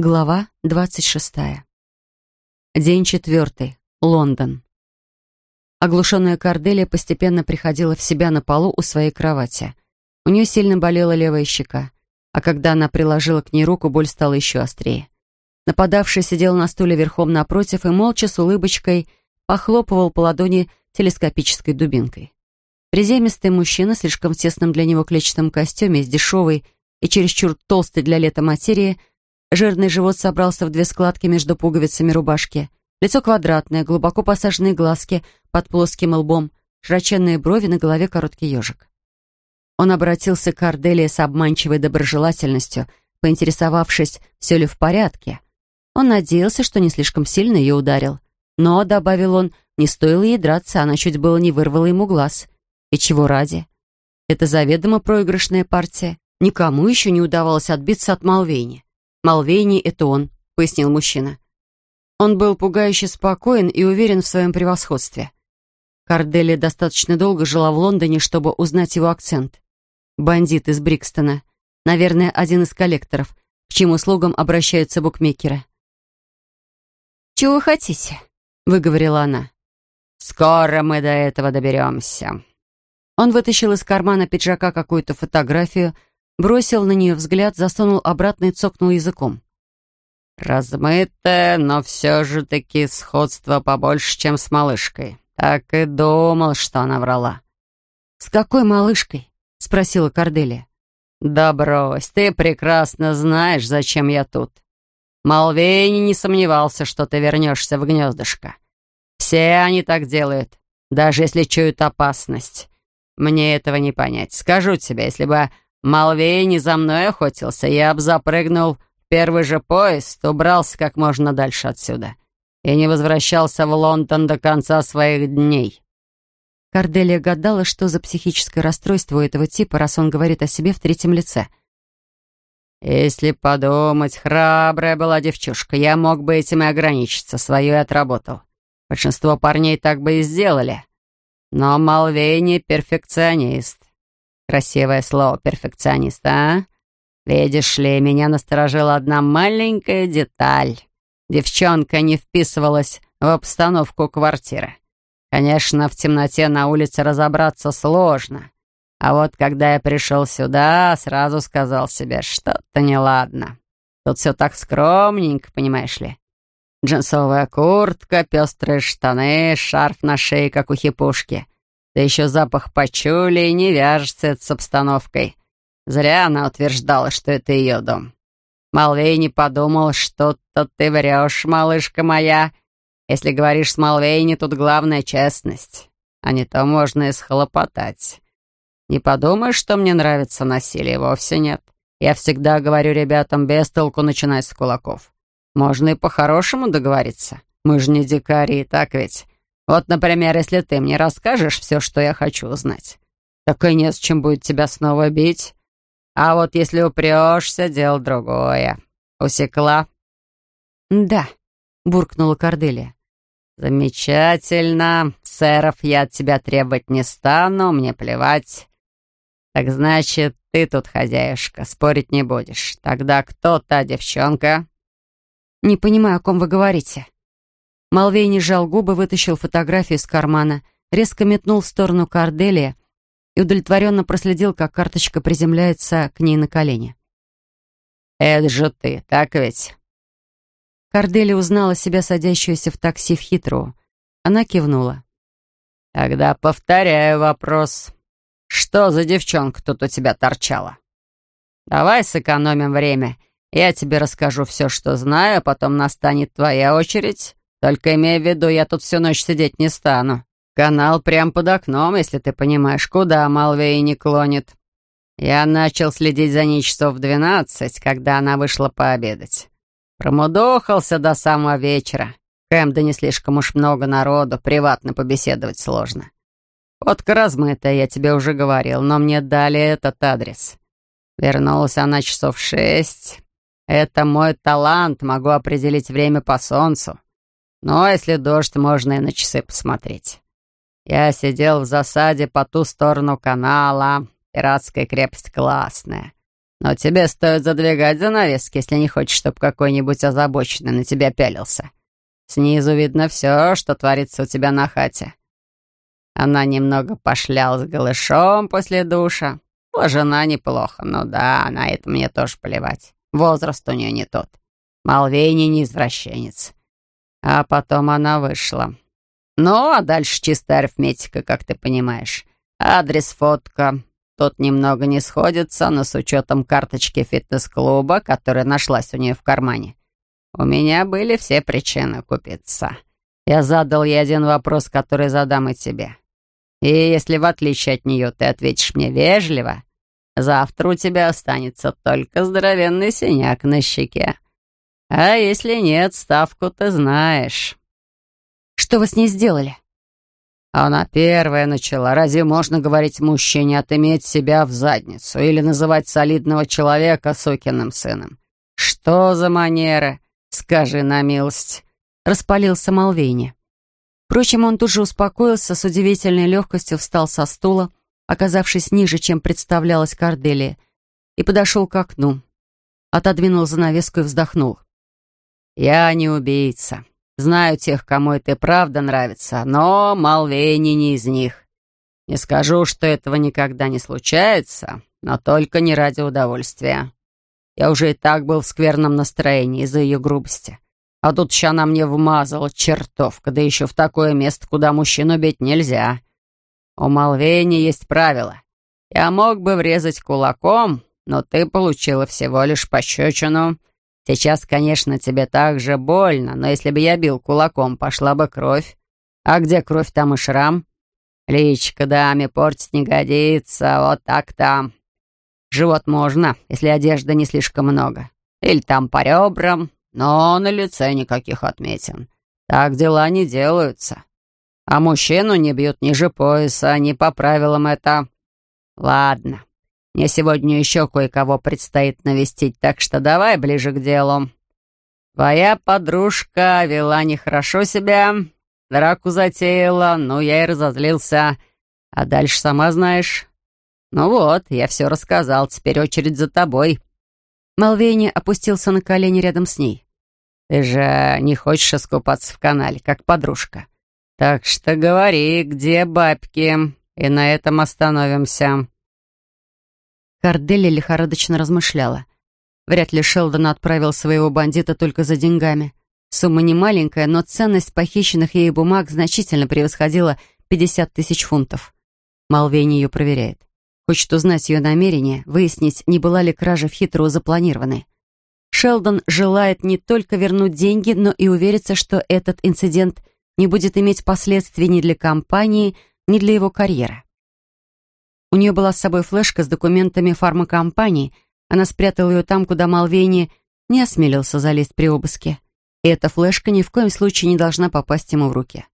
Глава 26. День четвертый. Лондон. Оглушенная Корделия постепенно приходила в себя на полу у своей кровати. У нее сильно болела левая щека, а когда она приложила к ней руку, боль стала еще острее. Нападавший сидел на стуле верхом напротив и молча с улыбочкой похлопывал по ладони телескопической дубинкой. Приземистый мужчина, слишком тесном для него клетчатом костюме, из дешевой и чересчур толстой для лета материи, Жирный живот собрался в две складки между пуговицами рубашки. Лицо квадратное, глубоко посаженные глазки под плоским лбом, широченные брови, на голове короткий ежик. Он обратился к Арделии с обманчивой доброжелательностью, поинтересовавшись, все ли в порядке. Он надеялся, что не слишком сильно ее ударил. Но, добавил он, не стоило ей драться, она чуть было не вырвала ему глаз. И чего ради? Это заведомо проигрышная партия. Никому еще не удавалось отбиться от Малвейни. Малвейни — это он», — пояснил мужчина. Он был пугающе спокоен и уверен в своем превосходстве. Корделия достаточно долго жила в Лондоне, чтобы узнать его акцент. Бандит из Брикстона. Наверное, один из коллекторов, к чьим услугам обращаются букмекеры. «Чего вы хотите?» — выговорила она. «Скоро мы до этого доберемся». Он вытащил из кармана пиджака какую-то фотографию — бросил на нее взгляд, засунул обратно и цокнул языком. «Размытое, но все же таки сходство побольше, чем с малышкой. Так и думал, что она врала». «С какой малышкой?» — спросила Корделия. «Да брось, ты прекрасно знаешь, зачем я тут. Малвейни не сомневался, что ты вернешься в гнездышко. Все они так делают, даже если чуют опасность. Мне этого не понять. Скажу тебе, если бы Малвей не за мной охотился, я б запрыгнул в первый же поезд, убрался как можно дальше отсюда и не возвращался в Лондон до конца своих дней». Корделия гадала, что за психическое расстройство у этого типа, раз он говорит о себе в третьем лице. «Если подумать, храбрая была девчушка, я мог бы этим и ограничиться, свое и отработал. Большинство парней так бы и сделали. Но Малвей не перфекционист. Красивое слово «перфекционист», а? Видишь ли, меня насторожила одна маленькая деталь. Девчонка не вписывалась в обстановку квартиры. Конечно, в темноте на улице разобраться сложно. А вот когда я пришел сюда, сразу сказал себе, что-то неладно. Тут все так скромненько, понимаешь ли. Джинсовая куртка, пестрые штаны, шарф на шее, как у хипушки — да еще запах почули и не вяжется с обстановкой. Зря она утверждала, что это ее дом. Малвей не подумал, что-то ты врешь, малышка моя. Если говоришь с Малвейни, тут главная честность. А не то можно и схлопотать. Не подумай, что мне нравится насилие, вовсе нет. Я всегда говорю ребятам, без толку начинать с кулаков. Можно и по-хорошему договориться. Мы же не дикари, так ведь? Вот, например, если ты мне расскажешь все, что я хочу узнать, так и не с чем будет тебя снова бить. А вот если упрешься, дело другое. Усекла?» «Да», — буркнула Корделия. «Замечательно. Сэров я от тебя требовать не стану, мне плевать. Так значит, ты тут хозяюшка, спорить не будешь. Тогда кто та девчонка?» «Не понимаю, о ком вы говорите», Малвей не сжал губы, вытащил фотографию из кармана, резко метнул в сторону Корделия и удовлетворенно проследил, как карточка приземляется к ней на колени. «Это же ты, так ведь?» Корделия узнала себя, садящуюся в такси в Хитру. Она кивнула. «Тогда повторяю вопрос. Что за девчонка тут у тебя торчала? Давай сэкономим время. Я тебе расскажу все, что знаю, а потом настанет твоя очередь только имея в виду, я тут всю ночь сидеть не стану. Канал прямо под окном, если ты понимаешь, куда Малвей не клонит. Я начал следить за ней часов в двенадцать, когда она вышла пообедать. Промудохался до самого вечера. В Кэмдоне слишком уж много народу, приватно побеседовать сложно. Фотка размытая, я тебе уже говорил, но мне дали этот адрес. Вернулась она часов шесть. Это мой талант, могу определить время по солнцу. Но если дождь, можно и на часы посмотреть. Я сидел в засаде по ту сторону канала. Пиратская крепость классная. Но тебе стоит задвигать занавески, если не хочешь, чтобы какой-нибудь озабоченный на тебя пялился. Снизу видно все, что творится у тебя на хате. Она немного пошлялась голышом после душа. Жена неплохо, ну да, на это мне тоже плевать. Возраст у нее не тот. Малвейни не извращенец. А потом она вышла. Ну, а дальше чистая арифметика, как ты понимаешь. Адрес, фотка. Тут немного не сходится, но с учетом карточки фитнес-клуба, которая нашлась у нее в кармане, у меня были все причины купиться. Я задал ей один вопрос, который задам и тебе. И если в отличие от нее ты ответишь мне вежливо, завтра у тебя останется только здоровенный синяк на щеке. А если нет, ставку ты знаешь. Что вы с ней сделали? Она первая начала. Разве можно говорить мужчине отыметь себя в задницу или называть солидного человека сукиным сыном? Что за манеры? Скажи на милость. Распалился Малвейни. Впрочем, он тут же успокоился, с удивительной легкостью встал со стула, оказавшись ниже, чем представлялась Корделия, и подошел к окну. Отодвинул занавеску и вздохнул. «Я не убийца. Знаю тех, кому это и правда нравится, но Малвейни не из них. Не скажу, что этого никогда не случается, но только не ради удовольствия. Я уже и так был в скверном настроении из-за ее грубости. А тут еще она мне вмазала, чертовка, да еще в такое место, куда мужчину бить нельзя. У Малвейни есть правило. Я мог бы врезать кулаком, но ты получила всего лишь пощечину. Сейчас, конечно, тебе так же больно, но если бы я бил кулаком, пошла бы кровь. А где кровь, там и шрам. Личка даме портить не годится, вот так-то. Живот можно, если одежды не слишком много. Или там по ребрам, но на лице никаких отметин. Так дела не делаются. А мужчину не бьют ниже пояса, не по правилам это. Ладно, мне сегодня еще кое-кого предстоит навестить, так что давай ближе к делу. Твоя подружка вела нехорошо себя, драку затеяла, ну, я и разозлился. А дальше сама знаешь. Ну вот, я все рассказал, теперь очередь за тобой. Малвейни опустился на колени рядом с ней. Ты же не хочешь искупаться в канале, как подружка. Так что говори, где бабки, и на этом остановимся». Корделия лихорадочно размышляла. Вряд ли Шелдон отправил своего бандита только за деньгами. Сумма не маленькая, но ценность похищенных ей бумаг значительно превосходила 50 тысяч фунтов. Малвейни ее проверяет. Хочет узнать ее намерения, выяснить, не была ли кража в хитро запланированной. Шелдон желает не только вернуть деньги, но и увериться, что этот инцидент не будет иметь последствий ни для компании, ни для его карьеры. У нее была с собой флешка с документами фармакомпании. Она спрятала ее там, куда Малвейни не осмелился залезть при обыске. И эта флешка ни в коем случае не должна попасть ему в руки.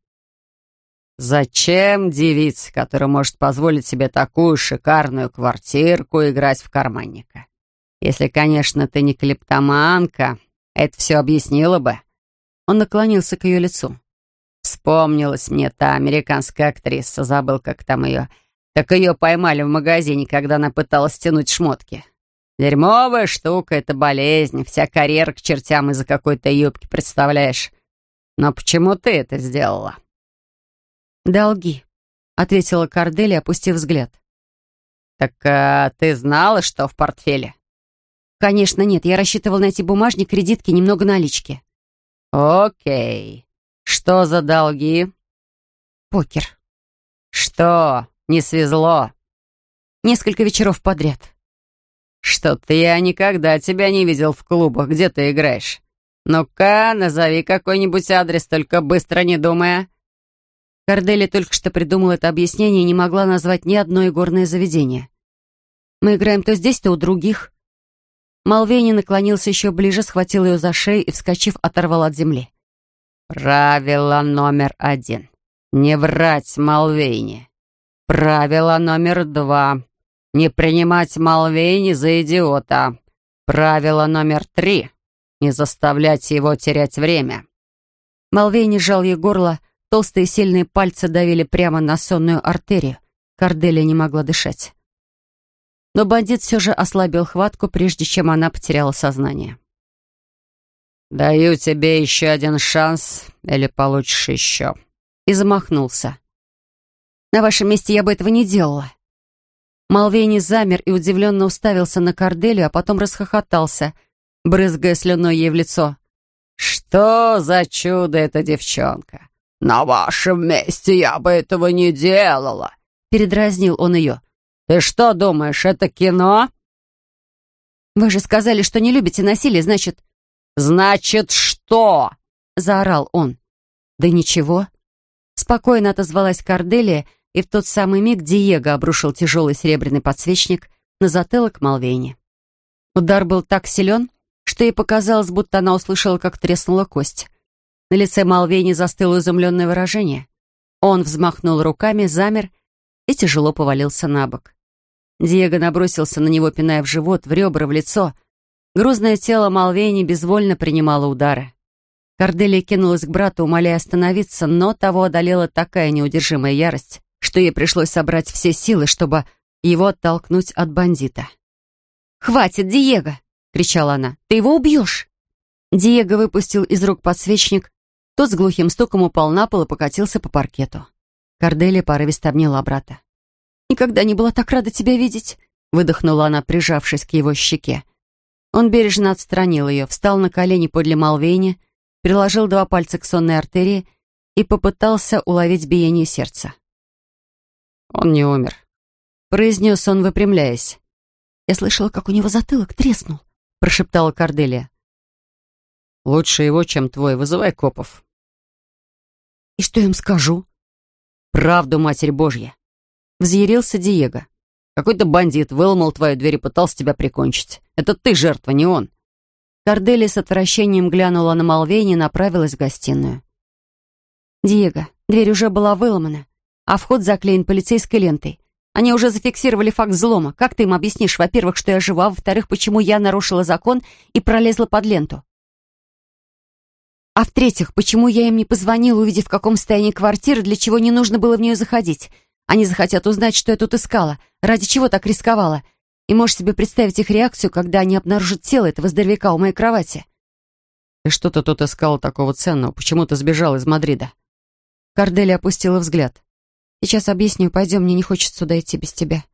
«Зачем девица, которая может позволить себе такую шикарную квартирку, играть в карманника? Если, конечно, ты не клептоманка, это все объяснило бы». Он наклонился к ее лицу. Вспомнилась мне та американская актриса, забыл, как там ее. Так ее поймали в магазине, когда она пыталась стянуть шмотки. Дерьмовая штука, это болезнь. Вся карьера к чертям из-за какой-то юбки, представляешь? Но почему ты это сделала? «Долги», — ответила Кордели, опустив взгляд. «Так а, ты знала, что в портфеле?» «Конечно нет. Я рассчитывал найти бумажник, кредитки, немного налички». «Окей. Что за долги?» «Покер». «Что? Не свезло?» «Несколько вечеров подряд». «Что-то я никогда тебя не видел в клубах, где ты играешь. Ну-ка, назови какой-нибудь адрес, только быстро не думая». Кордели только что придумала это объяснение и не могла назвать ни одно игорное заведение. «Мы играем то здесь, то у других». Малвейни наклонился еще ближе, схватил ее за шею и, вскочив, оторвал от земли. «Правило номер один. Не врать Малвейни. Правило номер два. Не принимать Малвейни за идиота. Правило номер три. Не заставлять его терять время». Малвейни сжал ей горло, Толстые сильные пальцы давили прямо на сонную артерию. Корделия не могла дышать. но бандит все же ослабил хватку, прежде чем она потеряла сознание. «Даю тебе еще один шанс, или получишь еще». И замахнулся. «На вашем месте я бы этого не делала». Малвейни замер и удивленно уставился на Корделию, а потом расхохотался, брызгая слюной ей в лицо. «Что за чудо эта девчонка? На вашем месте я бы этого не делала!» Передразнил он ее. «Ты что думаешь, это кино?» «Вы же сказали, что не любите насилие, значит...» «Значит, что?» — заорал он. «Да ничего». Спокойно отозвалась Корделия, и в тот самый миг Диего обрушил тяжелый серебряный подсвечник на затылок Малвейни. Удар был так силен, что ей показалось, будто она услышала, как треснула кость. На лице Малвейни застыло изумленное выражение. Он взмахнул руками, замер и тяжело повалился на бок. Диего набросился на него, пиная в живот, в ребра, в лицо. Грузное тело Малвейни безвольно принимало удары. Корделия кинулась к брату, умоляя остановиться, но того одолела такая неудержимая ярость, что ей пришлось собрать все силы, чтобы его оттолкнуть от бандита. «Хватит, Диего!» — кричала она. «Ты его убьешь!» Диего выпустил из рук подсвечник. Тот с глухим стуком упал на пол и покатился по паркету. Корделия порывисто обняла брата. «Никогда не была так рада тебя видеть!» — выдохнула она, прижавшись к его щеке. Он бережно отстранил ее, встал на колени подле Малвейни, приложил два пальца к сонной артерии и попытался уловить биение сердца. «Он не умер», — произнес он, выпрямляясь. «Я слышала, как у него затылок треснул», — прошептала Корделия. «Лучше его, чем твой. Вызывай копов». «И что я им скажу?» «Правду, Матерь Божья!» Взъярился Диего. «Какой-то бандит выломал твою дверь и пытался тебя прикончить. Это ты жертва, не он. Корделия с отвращением глянула на Малвейни и направилась в гостиную. «Диего, дверь уже была выломана, а вход заклеен полицейской лентой. Они уже зафиксировали факт взлома. Как ты им объяснишь, во-первых, что я жива, во-вторых, почему я нарушила закон и пролезла под ленту? А в-третьих, почему я им не позвонила, увидев, в каком состоянии квартира, для чего не нужно было в нее заходить? Они захотят узнать, что я тут искала, ради чего так рисковала, и можешь себе представить их реакцию, когда они обнаружат тело этого здоровяка у моей кровати. «И что ты тут искала такого ценного? Почему ты сбежал из Мадрида?» Кардели опустила взгляд. «Сейчас объясню, пойдем, мне не хочется сюда идти без тебя».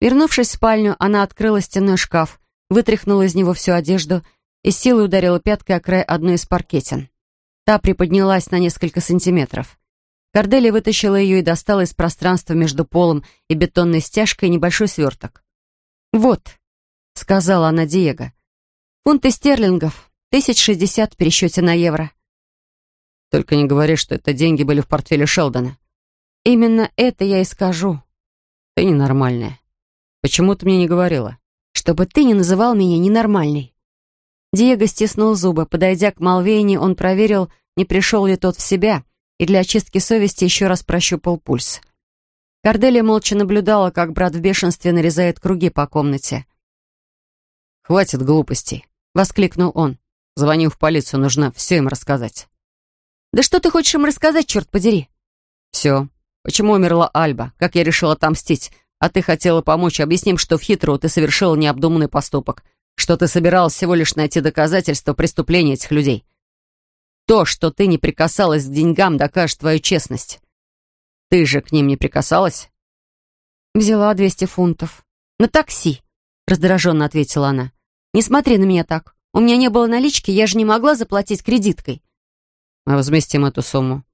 Вернувшись в спальню, она открыла стенной шкаф, вытряхнула из него всю одежду и силой ударила пяткой о край одной из паркетин. Та приподнялась на несколько сантиметров. Кардели вытащила ее и достала из пространства между полом и бетонной стяжкой небольшой сверток. «Вот», — сказала она Диего, — «фунты стерлингов, тысяч шестьдесят в пересчете на евро». «Только не говори, что это деньги были в портфеле Шелдона». «Именно это я и скажу». «Ты ненормальная. Почему ты мне не говорила?» «Чтобы ты не называл меня ненормальной». Диего стиснул зубы. Подойдя к Малвейне, он проверил, не пришел ли тот в себя, и для очистки совести еще раз прощупал пульс. Корделия молча наблюдала, как брат в бешенстве нарезает круги по комнате. «Хватит глупостей», — воскликнул он. «Звоню в полицию, нужно все им рассказать». «Да что ты хочешь им рассказать, черт подери?» «Все. Почему умерла Альба? Как я решила отомстить? А ты хотела помочь. Объясним, что в хитрую ты совершила необдуманный поступок. Что ты собиралась всего лишь найти доказательства преступления этих людей. То, что ты не прикасалась к деньгам, докажет твою честность. Ты же к ним не прикасалась?» «Взяла двести фунтов. На такси», — раздраженно ответила она. «Не смотри на меня так. У меня не было налички, я же не могла заплатить кредиткой». «Мы возместим эту сумму».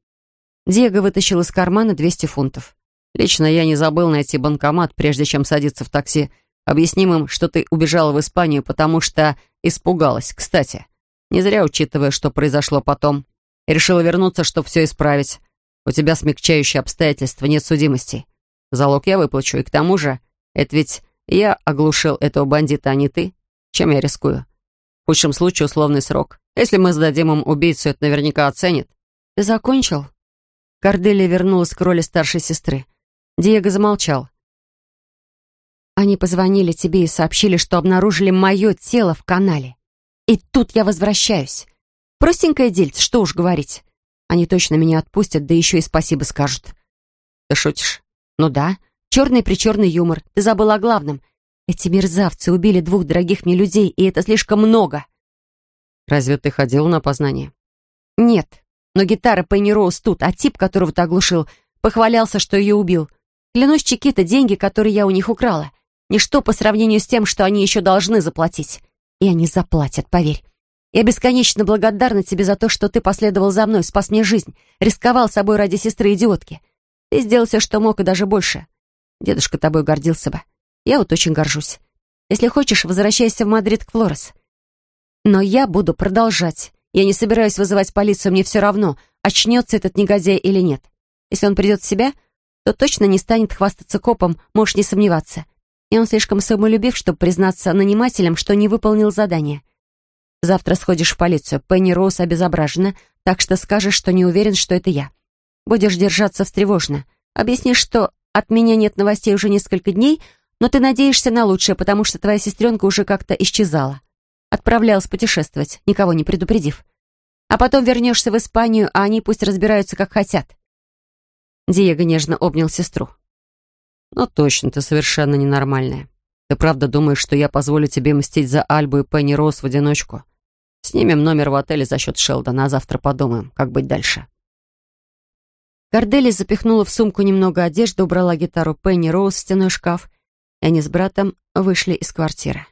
Диего вытащил из кармана двести фунтов. «Лично я не забыл найти банкомат, прежде чем садиться в такси. Объясним им, что ты убежала в Испанию, потому что испугалась. Кстати, не зря учитывая, что произошло потом. И решила вернуться, чтобы все исправить. У тебя смягчающие обстоятельства, нет судимости. Залог я выплачу, и к тому же, это ведь я оглушил этого бандита, а не ты. Чем я рискую? В худшем случае условный срок. Если мы сдадим им убийцу, это наверняка оценит. Ты закончил? Корделия вернулась к роли старшей сестры. Диего замолчал. Они позвонили тебе и сообщили, что обнаружили мое тело в канале. И тут я возвращаюсь. Простенькое дельце, что уж говорить. Они точно меня отпустят, да еще и спасибо скажут. Ты шутишь? Ну да. Черный-причерный юмор. Ты забыл о главном. Эти мерзавцы убили двух дорогих мне людей, и это слишком много. Разве ты ходил на опознание? Нет, но гитара Пенни Роуз тут, а тип, которого ты оглушил, похвалялся, что ее убил. Клянусь Чикита, деньги, которые я у них украла. Ничто по сравнению с тем, что они еще должны заплатить. И они заплатят, поверь. Я бесконечно благодарна тебе за то, что ты последовал за мной, спас мне жизнь, рисковал собой ради сестры-идиотки. Ты сделал все, что мог, и даже больше. Дедушка тобой гордился бы. Я вот очень горжусь. Если хочешь, возвращайся в Мадрид к Флорес. Но я буду продолжать. Я не собираюсь вызывать полицию, мне все равно, очнется этот негодяй или нет. Если он придет в себя, то точно не станет хвастаться копом, можешь не сомневаться. И он слишком самолюбив, чтобы признаться нанимателям, что не выполнил задание. Завтра сходишь в полицию. Пенни Роуз обезображена, так что скажешь, что не уверен, что это я. Будешь держаться встревожно. Объяснишь, что от меня нет новостей уже несколько дней, но ты надеешься на лучшее, потому что твоя сестренка уже как-то исчезала. Отправлялась путешествовать, никого не предупредив. А потом вернешься в Испанию, а они пусть разбираются, как хотят. Диего нежно обнял сестру. «Ну точно, ты совершенно ненормальная. Ты правда думаешь, что я позволю тебе мстить за Альбу и Пенни Росс в одиночку? Снимем номер в отеле за счет Шелдона, а завтра подумаем, как быть дальше». Кордели запихнула в сумку немного одежды, убрала гитару Пенни Роуз в стеной шкаф, и они с братом вышли из квартиры.